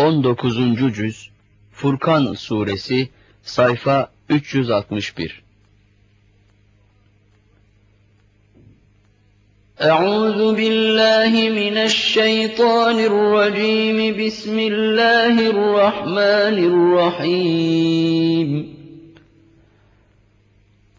19. Cüz Furkan Suresi Sayfa 361 أعوذ بالله من الشيطان الرجيم بسم الله الرحمن الرحيم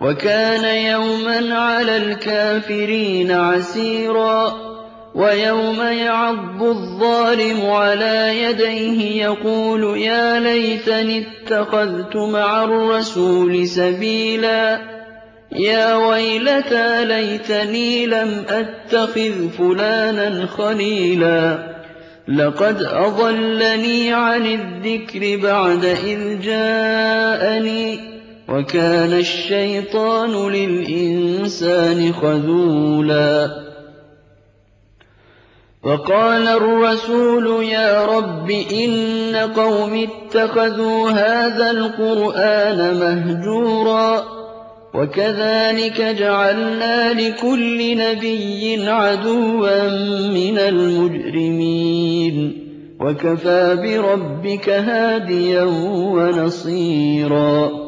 وكان يوما على الكافرين عسيرا ويوم يعض الظالم على يديه يقول يا ليتني اتخذت مع الرسول سبيلا يا ويلتى ليتني لم أتخذ فلانا خليلا لقد أضلني عن الذكر بعد إذ جاءني وَكَانَ الشَّيْطَانُ لِلْإِنسَانِ خَذُولًا. وَقَالَ الرَّسُولُ يَا رَبِّ إِنَّ قَوْمِي اتَّخَذُوا هَٰذَا الْقُرْآنَ مَهْجُورًا. وَكَذَٰلِكَ جَعَلْنَا لِكُلِّ نَبِيٍّ عَدُوًّا مِّنَ الْمُجْرِمِينَ. وَكَفَىٰ بِرَبِّكَ هَادِيًا وَنَصِيرًا.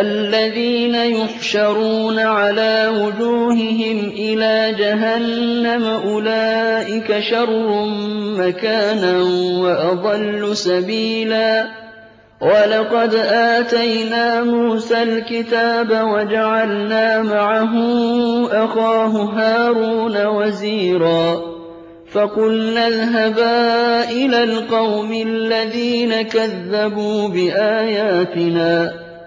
الَّذِينَ يُحْشَرُونَ عَلَىٰ وُجُوهِهِمْ إِلَىٰ جَهَنَّمَ أُولَٰئِكَ شَرٌّ مَّكَانًا وَأَضَلُّ سَبِيلًا. وَلَقَدْ آتَيْنَا مُوسَى الْكِتَابَ وَجَعَلْنَا مَعَهُ أَخَاهُ هَارُونَ وَزِيرًا. فَقُلْنَا اذْهَبَا إِلَى الْقَوْمِ الَّذِينَ كَذَّبُوا بِآيَاتِنَا.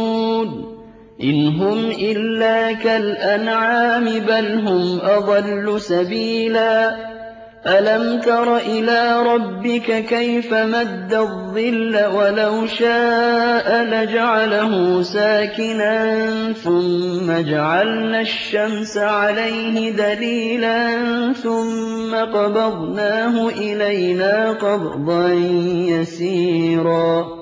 ۚ؟ إِنْ هُمْ إِلَّا كَالْأَنْعَامِ بَلْ هُمْ أَضَلُّ سَبِيلًا أَلَمْ تَرَ إِلَىٰ رَبِّكَ كَيْفَ مَدَّ الظِّلَّ وَلَوْ شَاءَ لَجَعَلَهُ سَاكِنًا ثُمَّ جَعَلْنَا الشَّمْسَ عَلَيْهِ دَلِيلًا ثُمَّ قَبَضْنَاهُ إِلَيْنَا قَبْضًا يَسِيرًا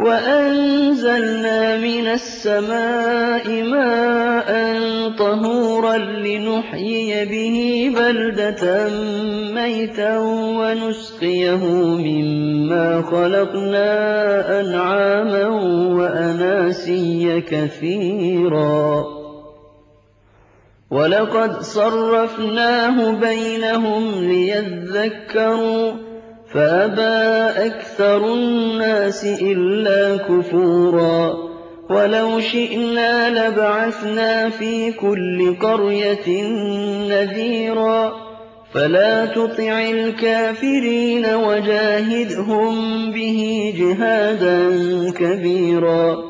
وَأَنزَلْنَا مِنَ السَّمَاءِ مَاءً طَهُورًا لِّنُحْيِيَ بِهِ بَلْدَةً مَّيْتًا وَنُسْقِيَهُ مِمَّا خَلَقْنَا أَنْعَامًا وَأَنَاسِيَّ كَثِيرًا. وَلَقَدْ صَرَّفْنَاهُ بَيْنَهُمْ لِيَذَّكَّرُوا فَأَبَىٰ أَكْثَرُ النَّاسِ إِلَّا كُفُورًا وَلَوْ شِئْنَا لَبَعَثْنَا فِي كُلِّ قَرْيَةٍ نَّذِيرًا فَلَا تُطِعِ الْكَافِرِينَ وَجَاهِدْهُم بِهِ جِهَادًا كَبِيرًا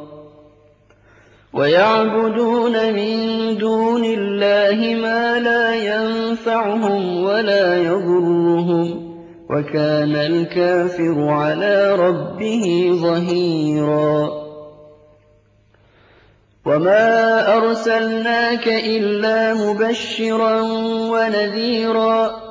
وَيَعْبُدُونَ مِن دُونِ اللَّهِ مَا لَا يَنفَعُهُمْ وَلَا يَضُرُّهُمْ ۗ وَكَانَ الْكَافِرُ عَلَىٰ رَبِّهِ ظَهِيرًا. وَمَا أَرْسَلْنَاكَ إِلَّا مُبَشِّرًا وَنَذِيرًا.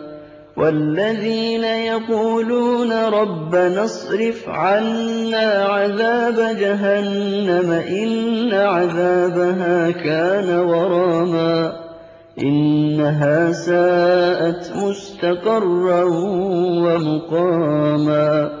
وَالَّذِينَ يَقُولُونَ رَبَّنَا اصْرِفْ عَنَّا عَذَابَ جَهَنَّمَ إِنَّ عَذَابَهَا كَانَ غَرَامًا إِنَّهَا سَاءَتْ مُسْتَقَرًّا وَمُقَامًا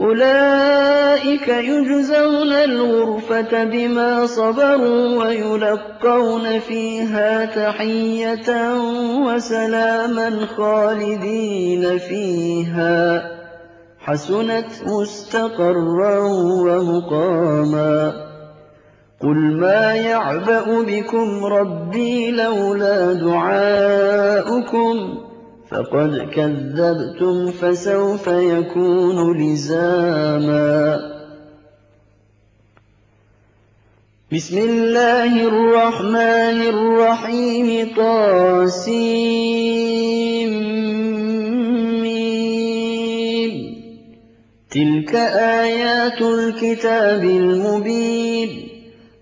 أُولَٰئِكَ يُجْزَوْنَ الْغُرْفَةَ بِمَا صَبَرُوا وَيُلَقَّوْنَ فِيهَا تَحِيَّةً وَسَلَامًا خَالِدِينَ فِيهَا ۚ. حَسُنَتْ مُسْتَقَرًّا وَمُقَامًا. قُلْ مَا يَعْبَأُ بِكُمْ رَبِّي لَوْلَا دُعَاؤُكُمْ فَقَدْ كَذَّبْتُمْ فَسَوْفَ يَكُونُ لِزَامًا بسم الله الرحمن الرحيم طاسيم تلك آيات الكتاب المبين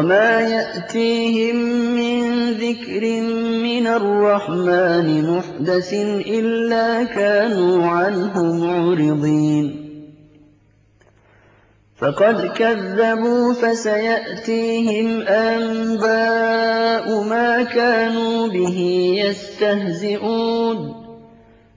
وَمَا يَأْتِيهِم مِّن ذِكْرٍ مِّنَ الرَّحْمَٰنِ مُحْدَثٍ إِلَّا كَانُوا عَنْهُ مُعْرِضِينَ فَقَدْ كَذَّبُوا فَسَيَأْتِيهِمْ أَنبَاءُ مَا كَانُوا بِهِ يَسْتَهْزِئُونَ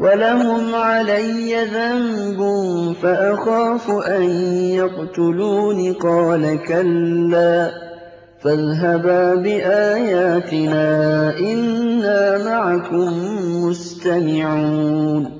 وَلَهُمْ عَلَيَّ ذَنبٌ فَأَخَافُ أَن يَقْتُلُونِ قَالَ كَلَّا فَاذْهَبَا بِآيَاتِنَا إِنَّا مَعَكُم مُّسْتَمِعُونَ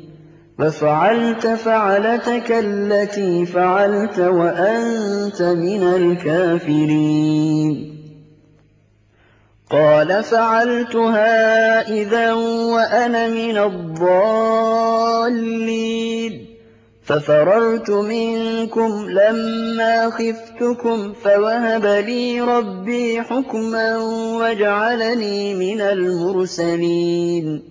فَفَعَلْتَ فَعْلَتَكَ الَّتِي فَعَلْتَ وَأَنتَ مِنَ الْكَافِرِينَ. قَالَ فَعَلْتُهَا إِذًا وَأَنَا مِنَ الضَّالِّينَ. فَفَرَرْتُ مِنكُمْ لَمَّا خِفْتُكُمْ فَوَهَبَ لِي رَبِّي حُكْمًا وَجَعَلَنِي مِنَ الْمُرْسَلِينَ.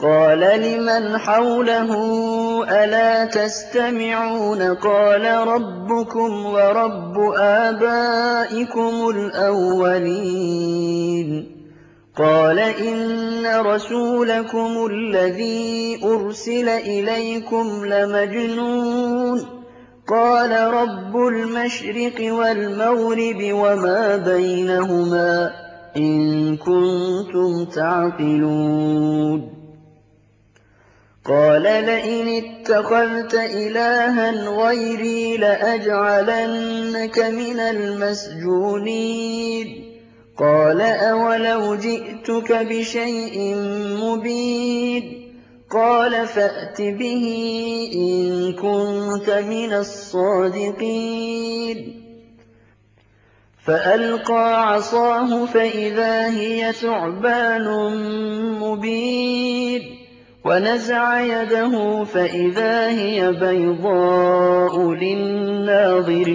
قَالَ لِمَنْ حَوْلَهُ أَلَا تَسْتَمِعُونَ؟ قَالَ رَبُّكُمْ وَرَبُّ آبَائِكُمُ الْأَوَّلِينَ. قَالَ إِنَّ رَسُولَكُمُ الَّذِي أُرْسِلَ إِلَيْكُمْ لَمَجْنُونٌ. قَالَ رَبُّ الْمَشْرِقِ وَالْمَغْرِبِ وَمَا بَيْنَهُمَا إِن كُنتُمْ تَعْقِلُونَ. قَالَ لَئِنِ اتَّخَذْتَ إِلَٰهًا غَيْرِي لَأَجْعَلَنَّكَ مِنَ الْمَسْجُونِينَ. قَالَ أَوَلَوْ جِئْتُكَ بِشَيْءٍ مُّبِينٍ. قَالَ فَأْتِ بِهِ إِن كُنتَ مِنَ الصَّادِقِينَ. فَأَلْقَىٰ عَصَاهُ فَإِذَا هِيَ ثُعْبَانٌ مُّبِينٌ. وَنَزَعَ يَدَهُ فَإِذَا هِيَ بَيْضَاءُ لِلنَّاظِرِينَ.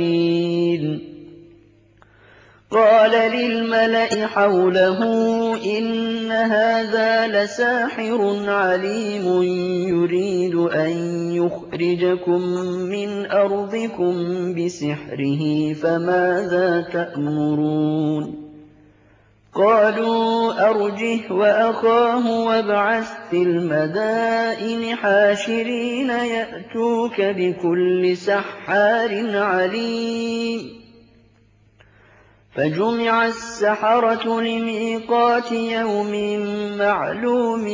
قَالَ لِلْمَلَإِ حَوْلَهُ إِنَّ هَٰذَا لَسَاحِرٌ عَلِيمٌ يُرِيدُ أَن يُخْرِجَكُم مِّنْ أَرْضِكُم بِسِحْرِهِ فَمَاذَا تَأْمُرُونَ؟ قَالُوا أَرْجِهْ وَأَخَاهُ وَابْعَثْ فِي الْمَدَائِنِ حَاشِرِينَ يَأْتُوكَ بِكُلِّ سَحَّارٍ عَلِيمٍ. فَجُمِعَ السَّحَرَةُ لِمِيقَاتِ يَوْمٍ مَّعْلُومٍ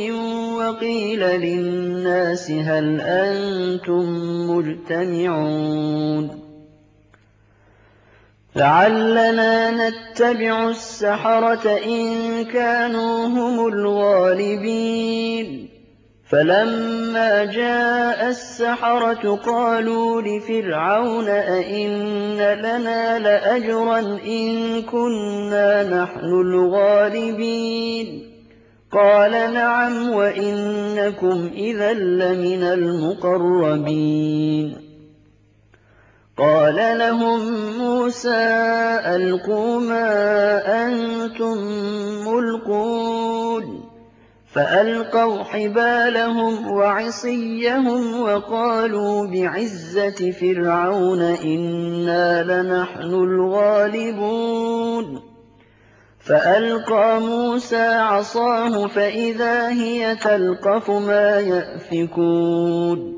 وَقِيلَ لِلنَّاسِ هَلْ أَنتُم مُّجْتَمِعُونَ. لَعَلَّنَا نَتَّبِعُ السَّحَرَةَ إِن كَانُوا هُمُ الْغَالِبِينَ. فَلَمَّا جَاءَ السَّحَرَةُ قَالُوا لِفِرْعَوْنَ أَئِنَّ لَنَا لَأَجْرًا إِن كُنَّا نَحْنُ الْغَالِبِينَ. قَالَ نَعَمْ وَإِنَّكُمْ إِذًا لَّمِنَ الْمُقَرَّبِينَ. قَالَ لَهُم مُّوسَىٰ أَلْقُوا مَا أَنتُم مُّلْقُونَ. فَأَلْقَوْا حِبَالَهُمْ وَعِصِيَّهُمْ وَقَالُوا بِعِزَّةِ فِرْعَوْنَ إِنَّا لَنَحْنُ الْغَالِبُونَ. فَأَلْقَىٰ مُوسَىٰ عَصَاهُ فَإِذَا هِيَ تَلْقَفُ مَا يَأْفِكُونَ.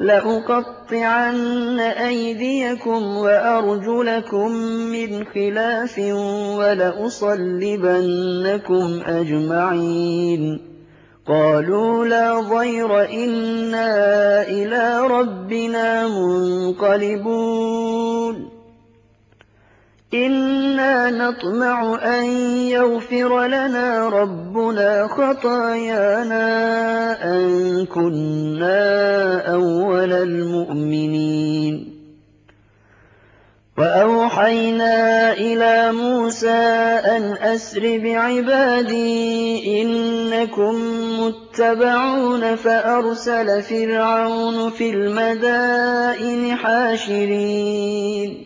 لَأُقَطِّعَنَّ أَيْدِيَكُمْ وَأَرْجُلَكُم مِّنْ خِلَافٍ وَلَأُصَلِّبَنَّكُمْ أَجْمَعِينَ. قَالُوا لَا ضَيْرَ إِنَّا إِلَىٰ رَبِّنَا مُنقَلِبُونَ. إِنَّا نَطْمَعُ أَن يَغْفِرَ لَنَا رَبُّنَا خَطَايَانَا أَن كُنَّا أَوَّلَ الْمُؤْمِنِينَ. وَأَوْحَيْنَا إِلَىٰ مُوسَىٰ أَنْ أَسْرِ بِعِبَادِي إِنَّكُم مُّتَّبَعُونَ فَأَرْسَلَ فِرْعَوْنُ فِي الْمَدَائِنِ حَاشِرِينَ.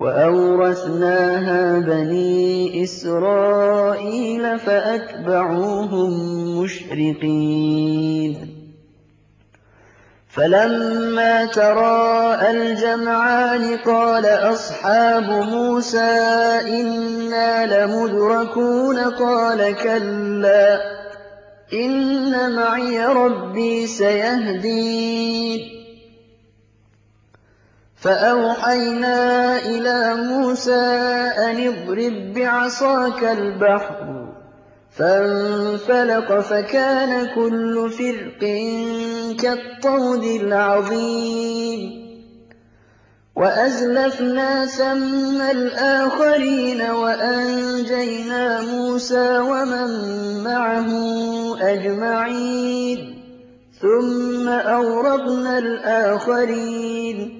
وَأَوْرَثْنَاهَا بَنِي إِسْرَائِيلَ فَأَتْبَعُوهُم مُّشْرِقِينَ. فَلَمَّا تَرَاءَى الْجَمْعَانِ قَالَ أَصْحَابُ مُوسَىٰ إِنَّا لَمُدْرَكُونَ قَالَ كَلَّا إِنَّ مَعِيَ رَبِّي سَيَهْدِينِ. فَأَوْحَيْنَا إِلَىٰ مُوسَىٰ أَنِ اضْرِب بِّعَصَاكَ الْبَحْرَ فَانفَلَقَ فَكَانَ كُلُّ فِرْقٍ كَالطَّوْدِ الْعَظِيمِ وَأَزْلَفْنَا ثَمَّ الْآخَرِينَ وَأَنجَيْنَا مُوسَىٰ وَمَن مَّعَهُ أَجْمَعِينَ ثُمَّ أَغْرَقْنَا الْآخَرِينَ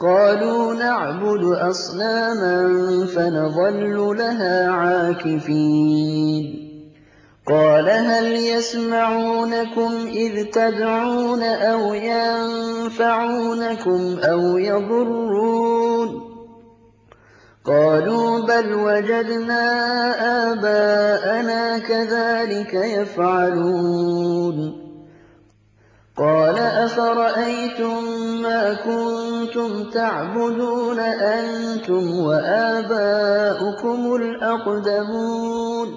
قَالُوا نَعْبُدُ أَصْنَامًا فَنَظَلُّ لَهَا عَاكِفِينَ. قَالَ هَلْ يَسْمَعُونَكُمْ إِذْ تَدْعُونَ أَوْ يَنفَعُونَكُمْ أَوْ يَضُرُّونَ؟ قَالُوا بَلْ وَجَدْنَا آبَاءَنَا كَذَٰلِكَ يَفْعَلُونَ. قَالَ أَفَرَأَيْتُم مَّا كُنتُمْ تَعْبُدُونَ أَنتُمْ وَآبَاؤُكُمُ الْأَقْدَمُونَ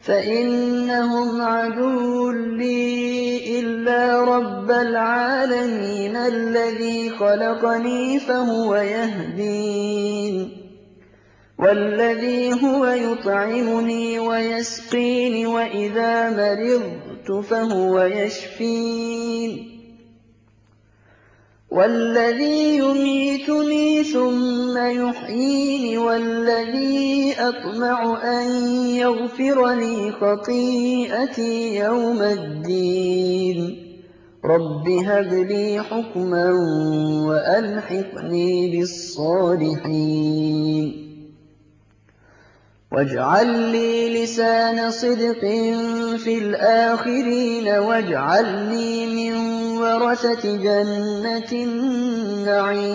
فَإِنَّهُمْ عَدُوٌّ لِّي إِلَّا رَبَّ الْعَالَمِينَ الَّذِي خَلَقَنِي فَهُوَ يَهْدِينِ وَالَّذِي هُوَ يُطْعِمُنِي وَيَسْقِينِ وَإِذَا مَرِضْتُ فَهُوَ يَشْفِينِ. وَالَّذِي يُمِيتُنِي ثُمَّ يُحْيِينِ وَالَّذِي أَطْمَعُ أَن يَغْفِرَ لِي خَطِيئَتِي يَوْمَ الدِّينِ. رَبِّ هَبْ لِي حُكْمًا وَأَلْحِقْنِي بِالصَّالِحِينَ. وَاجْعَل لِّي لِسَانَ صِدْقٍ فِي الْآخِرِينَ وَاجْعَلْنِي مِن وَرَثَةِ جَنَّةِ النَّعِيمِ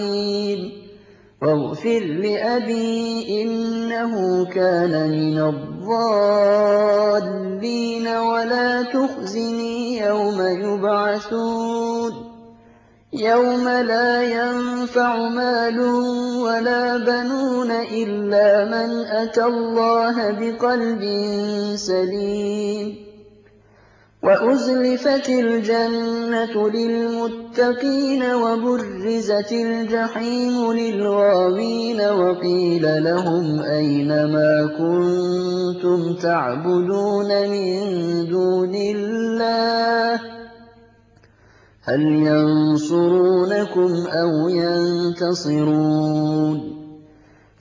وَاغْفِرْ لِأَبِي إِنَّهُ كَانَ مِنَ الضَّالِّينَ وَلَا تُخْزِنِي يَوْمَ يُبْعَثُونَ يَوْمَ لَا يَنفَعُ مَالٌ وَلَا بَنُونَ إِلَّا مَنْ أَتَى اللَّهَ بِقَلْبٍ سَلِيمٍ وَأُزْلِفَتِ الْجَنَّةُ لِلْمُتَّقِينَ وَبُرِّزَتِ الْجَحِيمُ لِلْغَاوِينَ وَقِيلَ لَهُمْ أَيْنَ مَا كُنتُمْ تَعْبُدُونَ مِن دُونِ اللَّهِ هَلْ يَنصُرُونَكُمْ أَوْ يَنتَصِرُونَ؟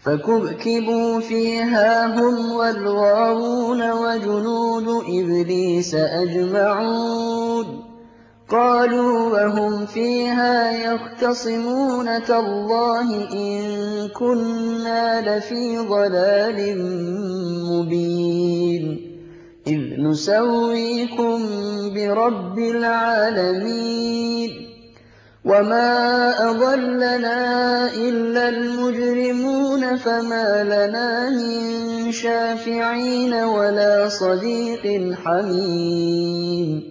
فَكُبْكِبُوا فِيهَا هُمْ وَالْغَاوُونَ وَجُنُودُ إِبْلِيسَ أَجْمَعُونَ. قَالُوا وَهُمْ فِيهَا يَخْتَصِمُونَ تَاللَّهِ إِن كُنَّا لَفِي ضَلَالٍ مُّبِينٍ. إِذْ نُسَوِّيكُم بِرَبِّ الْعَالَمِينَ. وَمَا أَضَلَّنَا إِلَّا الْمُجْرِمُونَ فَمَا لَنَا مِن شَافِعِينَ وَلَا صَدِيقٍ حَمِيمٍ.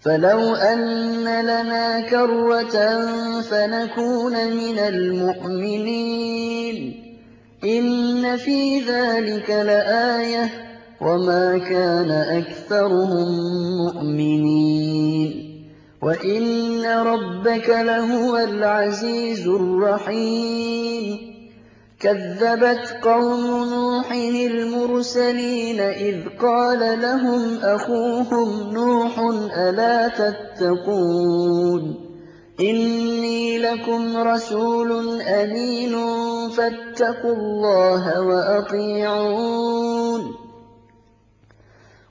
فَلَوْ أَنَّ لَنَا كَرَّةً فَنَكُونَ مِنَ الْمُؤْمِنِينَ. إِنَّ فِي ذَٰلِكَ لَآيَةً ۖ وَمَا كَانَ أَكْثَرُهُم مُّؤْمِنِينَ وَإِنَّ رَبَّكَ لَهُوَ الْعَزِيزُ الرَّحِيمُ كَذَّبَتْ قَوْمُ نُوحٍ الْمُرْسَلِينَ إِذْ قَالَ لَهُمْ أَخُوهُمْ نُوحٌ أَلَا تَتَّقُونَ إِنِّي لَكُمْ رَسُولٌ أَمِينٌ فَاتَّقُوا اللَّهَ وَأَطِيعُونِ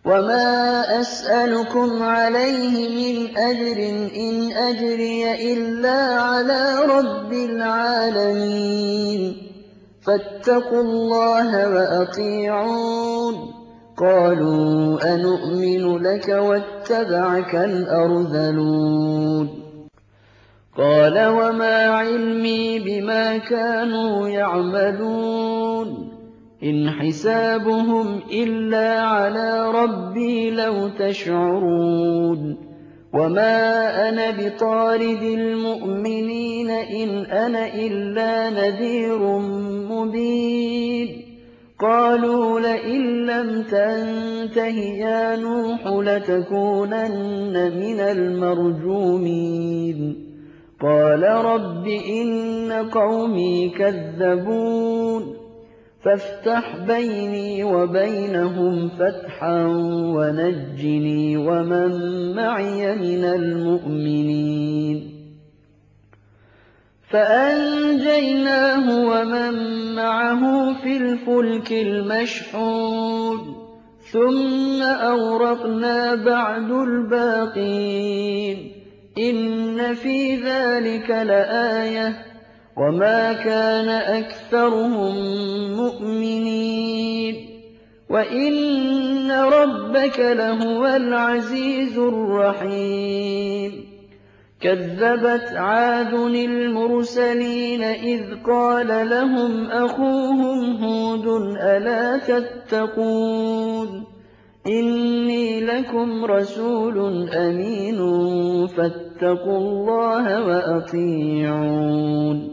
وَمَا أَسْأَلُكُمْ عَلَيْهِ مِنْ أَجْرٍ ۖ إِنْ أَجْرِيَ إِلَّا عَلَىٰ رَبِّ الْعَالَمِينَ فَاتَّقُوا اللَّهَ وَأَطِيعُونِ قَالُوا أَنُؤْمِنُ لَكَ وَاتَّبَعَكَ الْأَرْذَلُونَ قَالَ وَمَا عِلْمِي بِمَا كَانُوا يَعْمَلُونَ إِنْ حِسَابُهُمْ إِلَّا عَلَىٰ رَبِّي لَوْ تَشْعُرُونَ وَمَا أَنَا بِطَارِدِ الْمُؤْمِنِينَ إِنْ أَنَا إِلَّا نَذِيرٌ مُّبِينٌ قَالُوا لَئِن لَّمْ تَنتَهِ يَا نُوحُ لَتَكُونَنَّ مِنَ الْمَرْجُومِينَ قَالَ رَبِّ إِنَّ قَوْمِي كَذَّبُونِ فَافْتَحْ بَيْنِي وَبَيْنَهُمْ فَتْحًا وَنَجِّنِي وَمَن مَّعِيَ مِنَ الْمُؤْمِنِينَ. فَأَنجَيْنَاهُ وَمَن مَّعَهُ فِي الْفُلْكِ الْمَشْحُونِ ثُمَّ أَغْرَقْنَا بَعْدُ الْبَاقِينَ. إِنَّ فِي ذَٰلِكَ لَآيَةً وَمَا كَانَ أَكْثَرُهُم مُّؤْمِنِينَ وَإِنَّ رَبَّكَ لَهُوَ الْعَزِيزُ الرَّحِيمُ كَذَّبَتْ عَادٌ الْمُرْسَلِينَ إِذْ قَالَ لَهُمْ أَخُوهُمْ هُودٌ أَلَا تَتَّقُونَ إِنِّي لَكُمْ رَسُولٌ أَمِينٌ فَاتَّقُوا اللَّهَ وَأَطِيعُونِ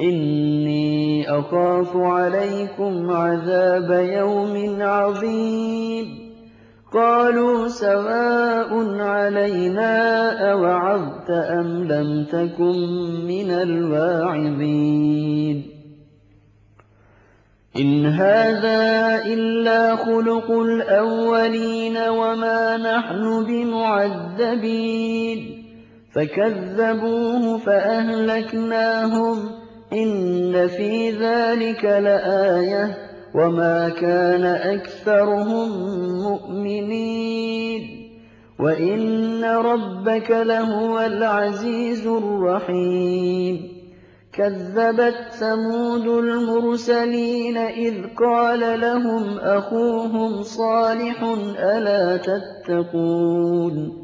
إِنِّي أَخَافُ عَلَيْكُمْ عَذَابَ يَوْمٍ عَظِيمٍ. قَالُوا سَوَاءٌ عَلَيْنَا أَوَعَظْتَ أَمْ لَمْ تَكُن مِّنَ الْوَاعِظِينَ. إِنْ هَٰذَا إِلَّا خُلُقُ الْأَوَّلِينَ وَمَا نَحْنُ بِمُعَذَّبِينَ. فَكَذَّبُوهُ فَأَهْلَكْنَاهُمْ ۗ إِنَّ فِي ذَٰلِكَ لَآيَةً ۖ وَمَا كَانَ أَكْثَرُهُم مُّؤْمِنِينَ وَإِنَّ رَبَّكَ لَهُوَ الْعَزِيزُ الرَّحِيمُ كَذَّبَتْ ثَمُودُ الْمُرْسَلِينَ إِذْ قَالَ لَهُمْ أَخُوهُمْ صَالِحٌ أَلَا تَتَّقُونَ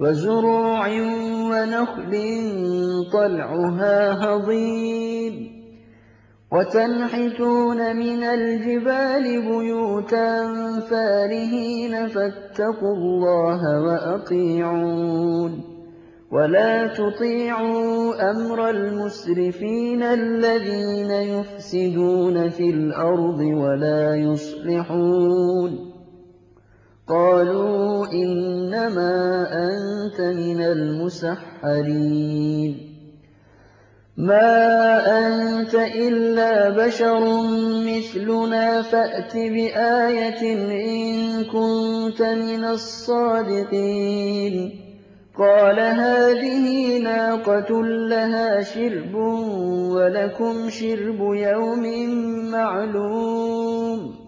وَزُرُوعٍ وَنَخْلٍ طَلْعُهَا هَضِيمٌ وَتَنْحِتُونَ مِنَ الْجِبَالِ بُيُوتًا فَارِهِينَ فَاتَّقُوا اللَّهَ وَأَطِيعُونِ. وَلَا تُطِيعُوا أَمْرَ الْمُسْرِفِينَ الَّذِينَ يُفْسِدُونَ فِي الْأَرْضِ وَلَا يُصْلِحُونَ. قَالُوا إِنَّمَا أَنتَ مِنَ الْمُسَحَّرِينَ. مَا أَنتَ إِلَّا بَشَرٌ مِّثْلُنَا فَأْتِ بِآيَةٍ إِن كُنتَ مِنَ الصَّادِقِينَ. قَالَ هَٰذِهِ نَاقَةٌ لَّهَا شِرْبٌ وَلَكُمْ شِرْبُ يَوْمٍ مَّعْلُومٍ.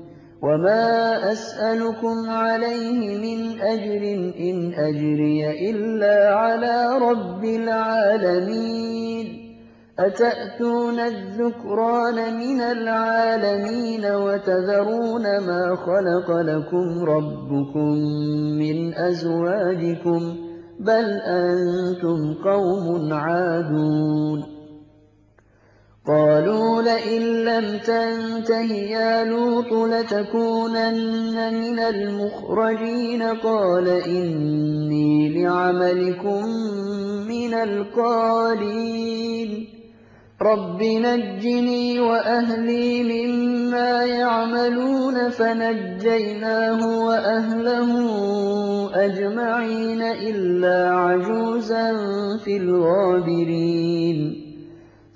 وَمَا أَسْأَلُكُمْ عَلَيْهِ مِنْ أَجْرٍ ۖ إِنْ أَجْرِيَ إِلَّا عَلَىٰ رَبِّ الْعَالَمِينَ أَتَأْتُونَ الذُّكْرَانَ مِنَ الْعَالَمِينَ وَتَذَرُونَ مَا خَلَقَ لَكُمْ رَبُّكُم مِّنْ أَزْوَاجِكُم ۚ بَلْ أَنتُمْ قَوْمٌ عَادُونَ قَالُوا لَئِن لَّمْ تَنتَهِ يَا لُوطُ لَتَكُونَنَّ مِنَ الْمُخْرَجِينَ قَالَ إِنِّي لِعَمَلِكُم مِّنَ الْقَالِينَ. رَبِّ نَجِّنِي وَأَهْلِي مِمَّا يَعْمَلُونَ فَنَجَّيْنَاهُ وَأَهْلَهُ أَجْمَعِينَ إِلَّا عَجُوزًا فِي الْغَابِرِينَ.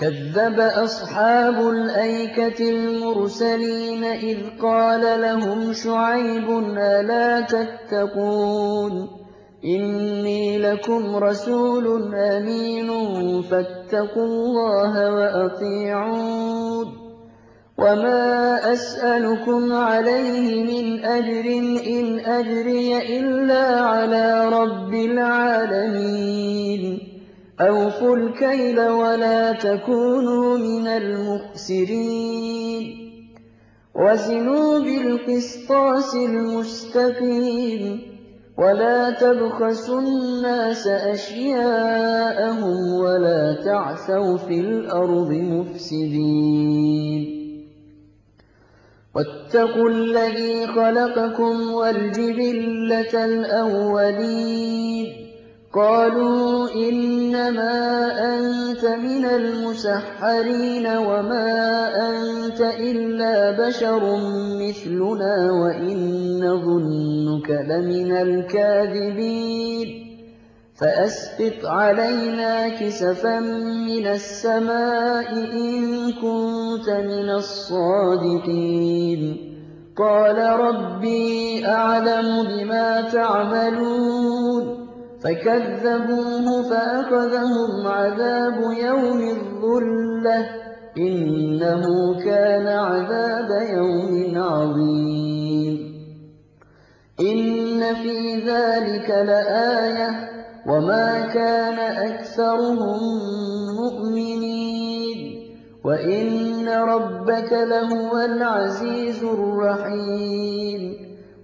كَذَّبَ أَصْحَابُ الْأَيْكَةِ الْمُرْسَلِينَ إِذْ قَالَ لَهُمْ شُعَيْبٌ أَلَا تَتَّقُونَ؟ إِنِّي لَكُمْ رَسُولٌ أَمِينٌ فَاتَّقُوا اللَّهَ وَأَطِيعُونِ. وَمَا أَسْأَلُكُمْ عَلَيْهِ مِنْ أَجْرٍ ۖ إِنْ أَجْرِيَ إِلَّا عَلَىٰ رَبِّ الْعَالَمِينَ. أَوْفُوا الْكَيْلَ وَلَا تَكُونُوا مِنَ الْمُخْسِرِينَ. وَزِنُوا بِالْقِسْطَاسِ الْمُسْتَقِيمِ. وَلَا تَبْخَسُوا النَّاسَ أَشْيَاءَهُمْ وَلَا تَعْثَوْا فِي الْأَرْضِ مُفْسِدِينَ. وَاتَّقُوا الَّذِي خَلَقَكُمْ وَالْجِبِلَّةَ الْأَوَّلِينَ. قَالُوا إِنَّمَا أَنتَ مِنَ الْمُسَحَّرِينَ وَمَا أَنتَ إِلَّا بَشَرٌ مِّثْلُنَا وَإِن نَّظُنُّكَ لَمِنَ الْكَاذِبِينَ. فَأَسْقِطْ عَلَيْنَا كِسَفًا مِّنَ السَّمَاءِ إِن كُنتَ مِنَ الصَّادِقِينَ. قَالَ رَبِّي أَعْلَمُ بِمَا تَعْمَلُونَ. فَكَذَّبُوهُ فَأَخَذَهُمْ عَذَابُ يَوْمِ الظُّلَّةِ ۚ إِنَّهُ كَانَ عَذَابَ يَوْمٍ عَظِيمٍ. إِنَّ فِي ذَٰلِكَ لَآيَةً ۖ وَمَا كَانَ أَكْثَرُهُم مُّؤْمِنِينَ. وَإِنَّ رَبَّكَ لَهُوَ الْعَزِيزُ الرَّحِيمُ.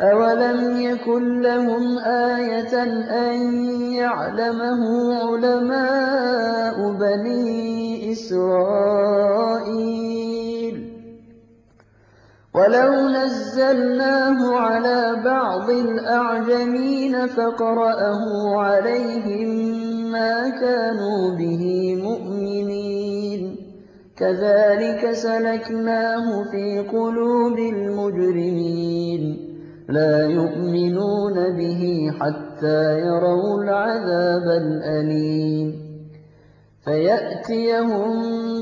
أَوَلَمْ يَكُن لَّهُمْ آيَةً أَن يَعْلَمَهُ عُلَمَاءُ بَنِي إِسْرَائِيلَ وَلَوْ نَزَّلْنَاهُ عَلَىٰ بَعْضِ الْأَعْجَمِينَ فَقَرَأَهُ عَلَيْهِم مَّا كَانُوا بِهِ مُؤْمِنِينَ كَذَٰلِكَ سَلَكْنَاهُ فِي قُلُوبِ الْمُجْرِمِينَ لَا يُؤْمِنُونَ بِهِ حَتَّىٰ يَرَوُا الْعَذَابَ الْأَلِيمَ. فَيَأْتِيَهُم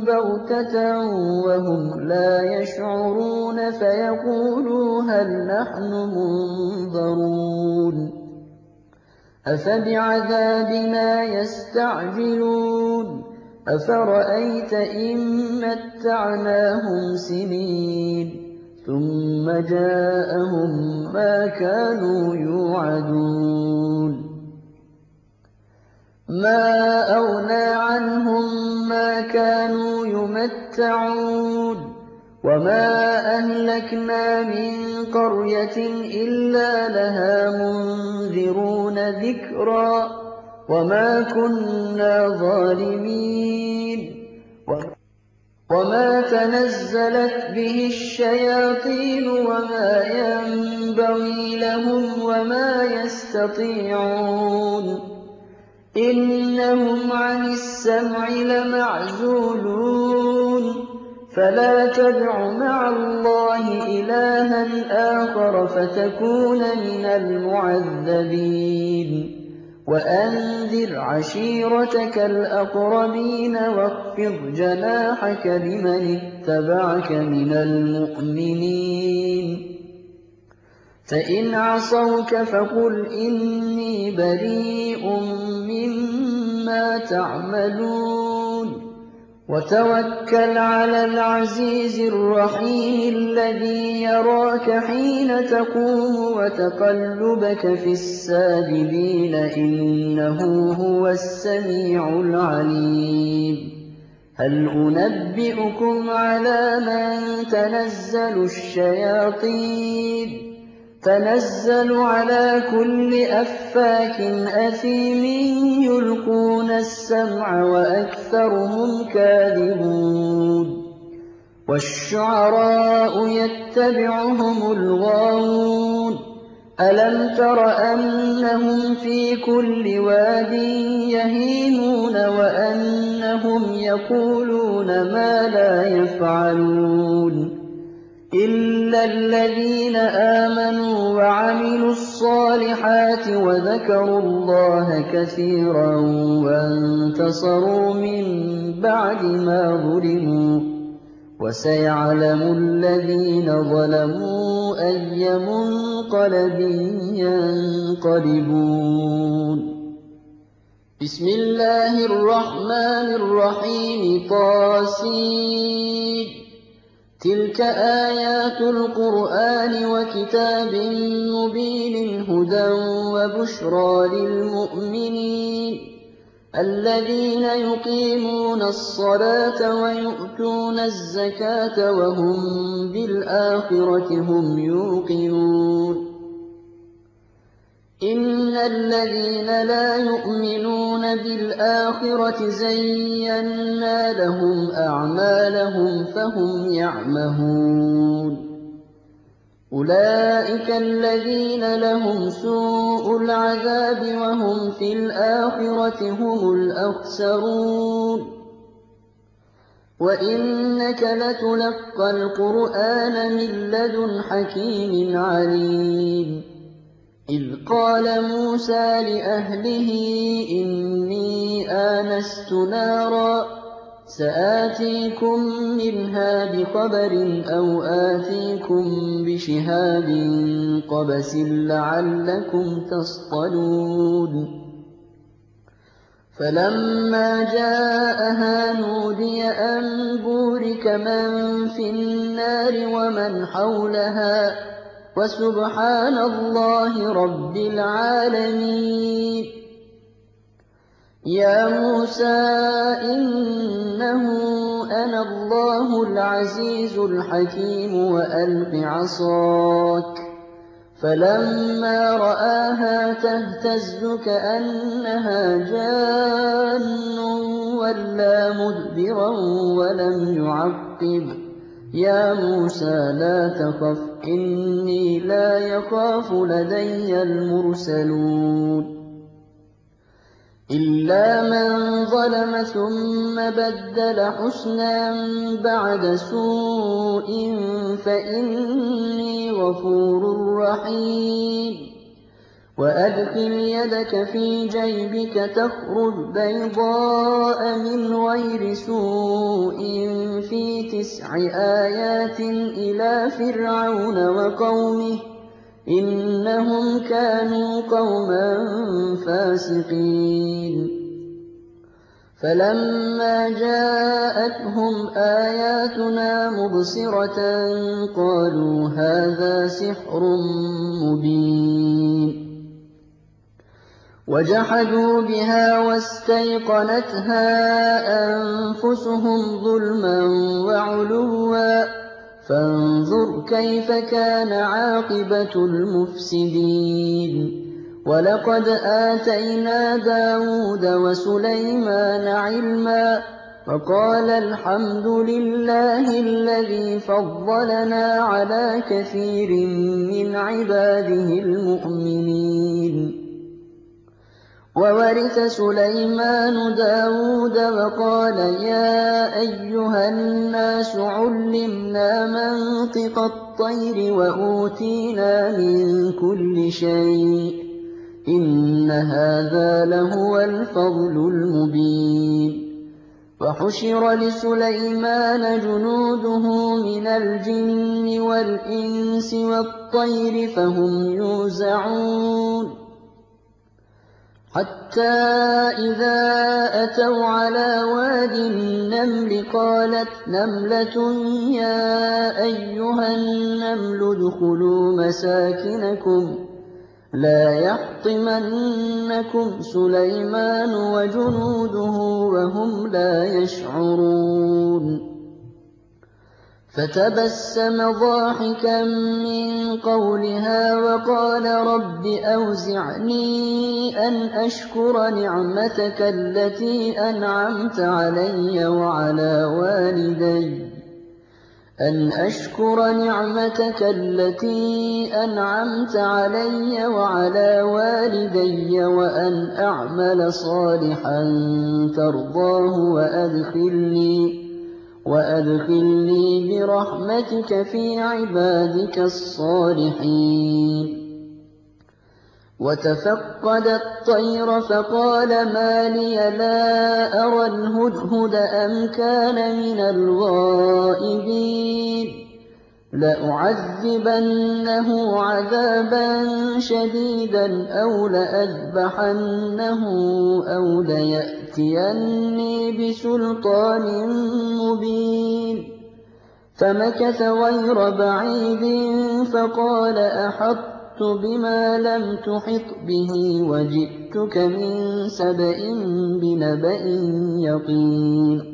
بَغْتَةً وَهُمْ لَا يَشْعُرُونَ فَيَقُولُوا هَلْ نَحْنُ مُنظَرُونَ. أَفَبِعَذَابِنَا يَسْتَعْجِلُونَ. أَفَرَأَيْتَ إِن مَّتَّعْنَاهُمْ سِنِينَ. ثُمَّ جَاءَهُم مَّا كَانُوا يُوعَدُونَ. مَا أَغْنَىٰ عَنْهُم مَّا كَانُوا يُمَتَّعُونَ. وَمَا أَهْلَكْنَا مِن قَرْيَةٍ إِلَّا لَهَا مُنذِرُونَ ذِكْرَىٰ وَمَا كُنَّا ظَالِمِينَ. وَمَا تَنَزَّلَتْ بِهِ الشَّيَاطِينُ وَمَا يَنبَغِي لَهُمْ وَمَا يَسْتَطِيعُونَ إِنَّهُمْ عَنِ السَّمْعِ لَمَعْزُولُونَ فَلَا تَدْعُ مَعَ اللَّهِ إِلَٰهًا آخَرَ فَتَكُونَ مِنَ الْمُعَذَّبِينَ وَأَنذِرْ عَشِيرَتَكَ الْأَقْرَبِينَ وَاخْفِضْ جَنَاحَكَ لِمَنِ اتَّبَعَكَ مِنَ الْمُؤْمِنِينَ. فَإِنْ عَصَوْكَ فَقُلْ إِنِّي بَرِيءٌ مِّمَّا تَعْمَلُونَ. وَتَوَكَّلْ عَلَى الْعَزِيزِ الرَّحِيمِ الَّذِي يَرَاكَ حِينَ تَقُومُ وَتَقَلُّبَكَ فِي السَّاجِدِينَ ۚ إِنَّهُ هُوَ السَّمِيعُ الْعَلِيمُ. هَلْ أُنَبِّئُكُمْ عَلَىٰ مَن تَنَزَّلُ الشَّيَاطِينُ؟ تَنَزَّلُ عَلَىٰ كُلِّ أَفَّاكٍ أَثِيمٍ يُلْقُونَ السَّمْعَ وَأَكْثَرُهُمْ كَاذِبُونَ وَالشُّعَرَاءُ يَتَّبِعُهُمُ الْغَاوُونَ أَلَمْ تَرَ أَنَّهُمْ فِي كُلِّ وَادٍ يَهِيمُونَ وَأَنَّهُمْ يَقُولُونَ مَا لَا يَفْعَلُونَ إِلَّا الَّذِينَ آمَنُوا وَعَمِلُوا الصَّالِحَاتِ وَذَكَرُوا اللَّهَ كَثِيرًا وَانتَصَرُوا مِن بَعْدِ مَا ظُلِمُوا ۗ وَسَيَعْلَمُ الَّذِينَ ظَلَمُوا أَيَّ مُنقَلَبٍ يَنقَلِبُونَ بِسْمِ اللَّهِ الرَّحْمَٰنِ الرَّحِيمِ طسم تِلْكَ آيَاتُ الْقُرْآنِ وَكِتَابٍ مُّبِينٍ هُدًى وَبُشْرَىٰ لِلْمُؤْمِنِينَ الَّذِينَ يُقِيمُونَ الصَّلَاةَ وَيُؤْتُونَ الزَّكَاةَ وَهُم بِالْآخِرَةِ هُمْ يُوقِنُونَ إِنَّ الَّذِينَ لَا يُؤْمِنُونَ بِالْآخِرَةِ زَيَّنَّا لَهُمْ أَعْمَالَهُمْ فَهُمْ يَعْمَهُونَ. أُولَٰئِكَ الَّذِينَ لَهُمْ سُوءُ الْعَذَابِ وَهُمْ فِي الْآخِرَةِ هُمُ الْأَخْسَرُونَ. وَإِنَّكَ لَتُلَقَّى الْقُرْآنَ مِن لَّدُنْ حَكِيمٍ عَلِيمٍ. إِذْ قَالَ مُوسَىٰ لِأَهْلِهِ إِنِّي آنَسْتُ نَارًا سَآتِيكُم مِّنْهَا بِخَبَرٍ أَوْ آتِيكُم بِشِهَابٍ قَبَسٍ لَّعَلَّكُمْ تَصْطَلُونَ فَلَمَّا جَاءَهَا نُودِيَ أَن بُورِكَ مَن فِي النَّارِ وَمَنْ حَوْلَهَا وَسُبْحَانَ اللَّهِ رَبِّ الْعَالَمِينَ. يَا مُوسَىٰ إِنَّهُ أَنَا اللَّهُ الْعَزِيزُ الْحَكِيمُ وَأَلْقِ عَصَاكَ. فَلَمَّا رَآهَا تَهْتَزُّ كَأَنَّهَا جَانٌّ وَلَّىٰ مُدْبِرًا وَلَمْ يُعَقِّبْ ۚ. يَا مُوسَىٰ لَا تَخَفْ إِنِّي لَا يَخَافُ لَدَيَّ الْمُرْسَلُونَ إِلَّا مَن ظَلَمَ ثُمَّ بَدَّلَ حُسْنًا بَعْدَ سُوءٍ فَإِنِّي غَفُورٌ رَّحِيمٌ وَأَدْخِلْ يَدَكَ فِي جَيْبِكَ تَخْرُجْ بَيْضَاءَ مِنْ غَيْرِ سُوءٍ فِي تِسْعِ آيَاتٍ إِلَىٰ فِرْعَوْنَ وَقَوْمِهِ إِنَّهُمْ كَانُوا قَوْمًا فَاسِقِينَ. فَلَمَّا جَاءَتْهُمْ آيَاتُنَا مُبْصِرَةً قَالُوا هَٰذَا سِحْرٌ مُّبِينٌ. وَجَحَدُوا بِهَا وَاسْتَيْقَنَتْهَا أَنفُسُهُمْ ظُلْمًا وَعُلُوًّا. فانظُرْ كَيْفَ كَانَ عَاقِبَةُ الْمُفْسِدِينَ. وَلَقَدْ آتَيْنَا دَاوُودَ وَسُلَيْمَانَ عِلْمًا وَقَالَ الْحَمْدُ لِلَّهِ الَّذِي فَضَّلَنَا عَلَىٰ كَثِيرٍ مِّنْ عِبَادِهِ الْمُؤْمِنِينَ. وَوَرِثَ سُلَيْمَانُ دَاوُودَ وَقَالَ يَا أَيُّهَا النَّاسُ عُلِّمْنَا مَنطِقَ الطَّيْرِ وَأُوتِينَا مِن كُلِّ شَيْءٍ ۖ إِنَّ هَٰذَا لَهُوَ الْفَضْلُ الْمُبِينُ وَحُشِرَ لِسُلَيْمَانَ جُنُودُهُ مِنَ الْجِنِّ وَالْإِنسِ وَالطَّيْرِ فَهُمْ يُوزَعُونَ حَتَّىٰ إِذَا أَتَوْا عَلَىٰ وَادِ النَّمْلِ قَالَتْ نَمْلَةٌ يَا أَيُّهَا النَّمْلُ ادْخُلُوا مَسَاكِنَكُمْ لَا يَحْطِمَنَّكُمْ سُلَيْمَانُ وَجُنُودُهُ وَهُمْ لَا يَشْعُرُونَ فَتَبَسَّمَ ضَاحِكًا مِّن قَوْلِهَا وَقَالَ رَبِّ أَوْزِعْنِي أَنْ أَشْكُرَ نِعْمَتَكَ الَّتِي أَنْعَمْتَ عَلَيَّ وَعَلَىٰ وَالِدَيَّ. أَنْ أَشْكُرَ نِعْمَتَكَ الَّتِي أَنْعَمْتَ عَلَيَّ وَعَلَىٰ وَالِدَيَّ وَأَنْ أَعْمَلَ صَالِحًا تَرْضَاهُ وَأَدْخِلْنِي وَأَدْخِلْنِي بِرَحْمَتِكَ فِي عِبَادِكَ الصَّالِحِينَ. وَتَفَقَّدَ الطَّيْرَ فَقَالَ مَا لِيَ لَا أَرَى الْهُدْهُدَ أَمْ كَانَ مِنَ الْغَائِبِينَ. لَأُعَذِّبَنَّهُ عَذَابًا شَدِيدًا أَوْ لَأَذْبَحَنَّهُ أَوْ لَيَأْتِيَنِّي بِسُلْطَانٍ مُّبِينٍ. فَمَكَثَ غَيْرَ بَعِيدٍ فَقَالَ أَحَطتُ بِمَا لَمْ تُحِطْ بِهِ وَجِئْتُكَ مِن سَبَإٍ بِنَبَإٍ يَقِينٍ.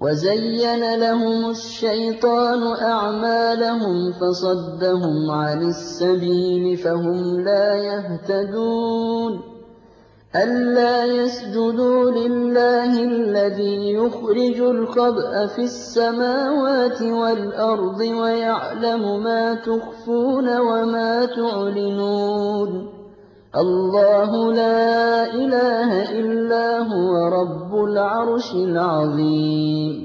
وَزَيَّنَ لَهُمُ الشَّيْطَانُ أَعْمَالَهُمْ فَصَدَّهُمْ عَنِ السَّبِيلِ فَهُمْ لَا يَهْتَدُونَ أَلَّا يَسْجُدُوا لِلَّهِ الَّذِي يُخْرِجُ الْخَبْءَ فِي السَّمَاوَاتِ وَالْأَرْضِ وَيَعْلَمُ مَا تُخْفُونَ وَمَا تُعْلِنُونَ اللَّهُ لَا إِلَٰهَ إِلَّا هُوَ رَبُّ الْعَرْشِ الْعَظِيمِ.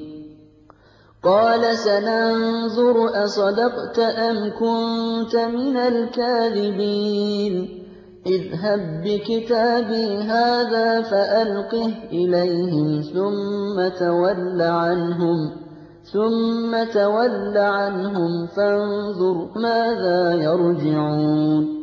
قَالَ سَنَنظُرُ أَصَدَقْتَ أَمْ كُنتَ مِنَ الْكَاذِبِينَ. اذْهَب بِّكِتَابِي هَٰذَا فَأَلْقِهْ إِلَيْهِمْ ثُمَّ تَوَلَّ عَنْهُمْ ثُمَّ تَوَلَّ عَنْهُمْ فَانظُرْ مَاذَا يَرْجِعُونَ.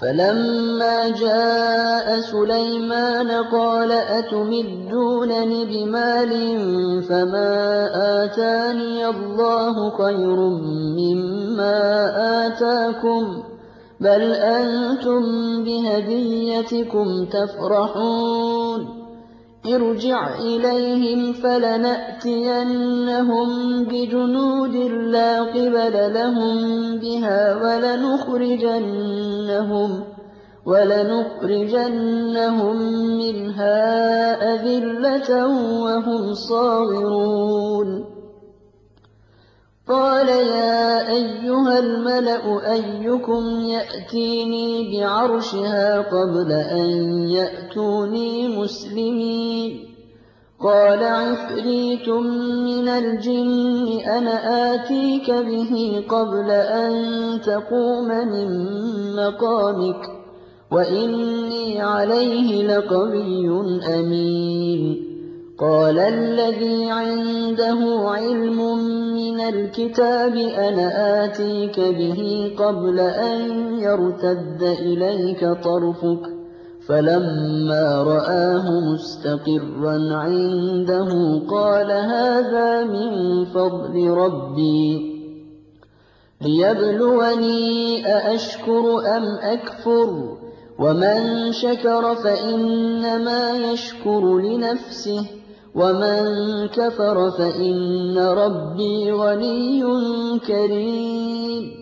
فلما جاء سليمان قال أتمدونني بمال فما آتاني الله خير مما آتاكم بل أنتم بهديتكم تفرحون ارجع إليهم فلنأتينهم بجنود لا قبل لهم بها ولنخرجنهم منها أذلة وهم صاغرون قال يا أيها الملأ أيكم يأتيني بعرشها قبل أن يأتوني مسلمين قال عفريت من الجن أنا آتيك به قبل أن تقوم من مقامك وإني عليه لقوي أمين قال الذي عنده علم من الكتاب أنا آتيك به قبل أن يرتد إليك طرفك فلما رآه مستقرا عنده قال هذا من فضل ربي ليبلوني أأشكر أم أكفر ومن شكر فإنما يشكر لنفسه ومن كفر فإن ربي غني كريم.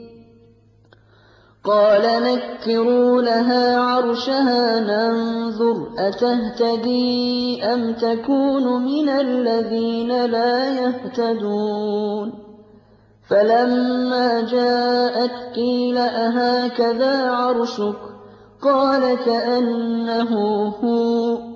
قال نكروا لها عرشها ننظر أتهتدي أم تكون من الذين لا يهتدون. فلما جاءت قيل أهكذا عرشك؟ قال كأنه هو.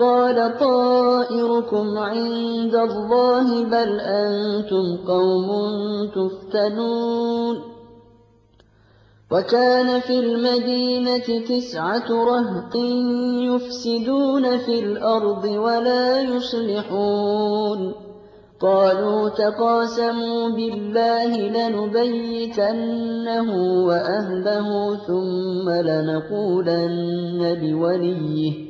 قال طائركم عند الله بل أنتم قوم تفتنون وكان في المدينة تسعة رهط يفسدون في الأرض ولا يصلحون قالوا تقاسموا بالله لنبيتنه وأهله ثم لنقولن لوليه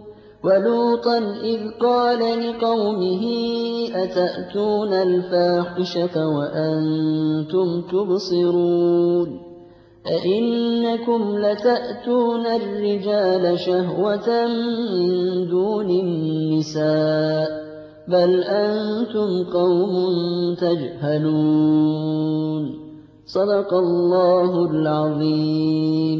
ولوطا إذ قال لقومه أتأتون الفاحشة وأنتم تبصرون أئنكم لتأتون الرجال شهوة من دون النساء بل أنتم قوم تجهلون صدق الله العظيم